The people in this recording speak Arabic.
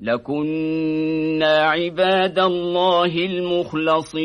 لكنا عباد الله المخلصين.